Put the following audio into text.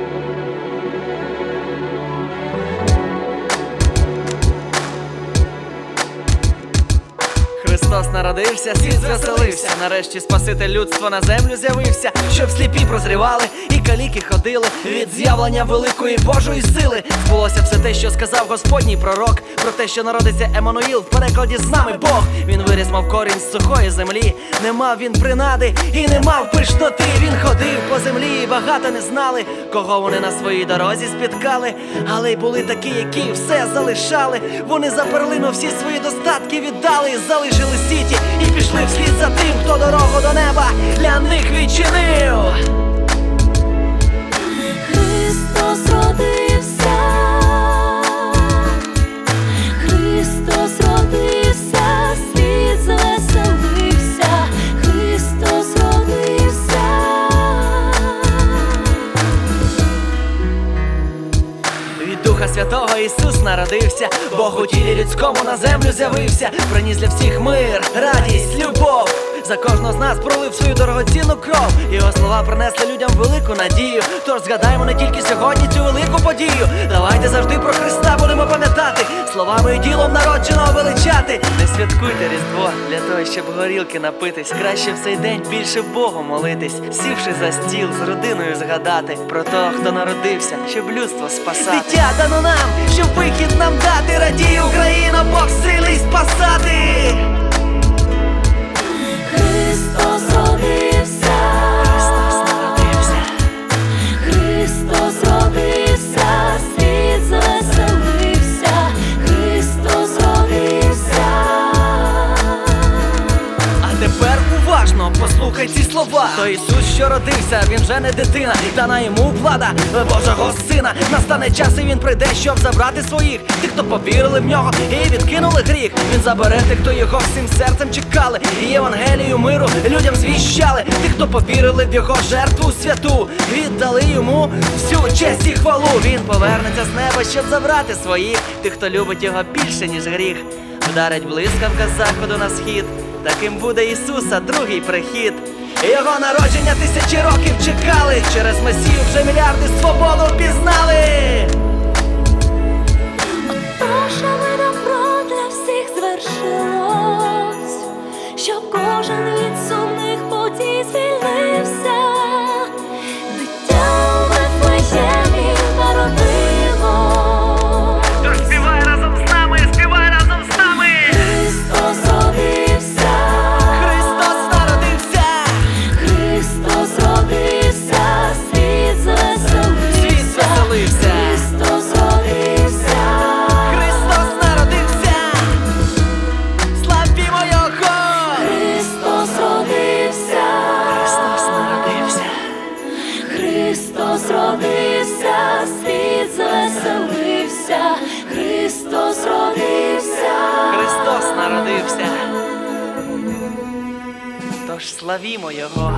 thank you Христос народився, світ звеселився. Нарешті Спаситель людства на землю з'явився, щоб сліпі прозрівали і каліки ходили. Від з'явлення великої Божої сили збулося все те, що сказав Господній пророк, про те, що народиться Еммануїл, в перекладі з нами Бог. Він виріс, мав корінь з сухої землі. Не мав він принади і не мав пишноти. Він ходив по землі, і багато не знали, кого вони на своїй дорозі спіткали. Але й були такі, які все залишали. Вони за перлину всі свої достатки віддали, залишили сіті і пішли вслід за тим, хто дорогу до неба для них відчинив. Святого Ісус народився, Бог у тілі людському на землю з'явився, приніс для всіх мир, радість, любов. За кожного з нас пролив свою дорогоцінну кров. Його слова принесли людям велику надію. Тож згадаймо не тільки сьогодні цю велику подію. Давайте завжди про Христа будемо пам'ятати, словами і ділом народженого величати. Не святкуйте Різдво для того, щоб горілки напитись. Краще в цей день більше Богу молитись, сівши за стіл з родиною згадати про того, хто народився, щоб людство спасати. Дитя дано нам, щоб вихід нам дати. Радій Україна, Бог силий спасати. Послухай ці слова. То Ісус, що родився, він вже не дитина, дана йому влада Божого сина. Настане час, і він прийде, щоб забрати своїх. Тих, хто повірили в нього і відкинули гріх. Він забере тих, хто його всім серцем чекали. І Євангелію миру людям звіщали. Тих, хто повірили в його жертву святу, віддали йому всю честь і хвалу. Він повернеться з неба, щоб забрати своїх. Тих, хто любить його більше, ніж гріх. Вдарить блискавка заходу на схід. Таким буде Ісуса другий прихід. Його народження тисячі років чекали. Через Месію вже мільярди свободу пізнали. Наше добро для всіх звершилось, щоб кожен Тож славімо Його.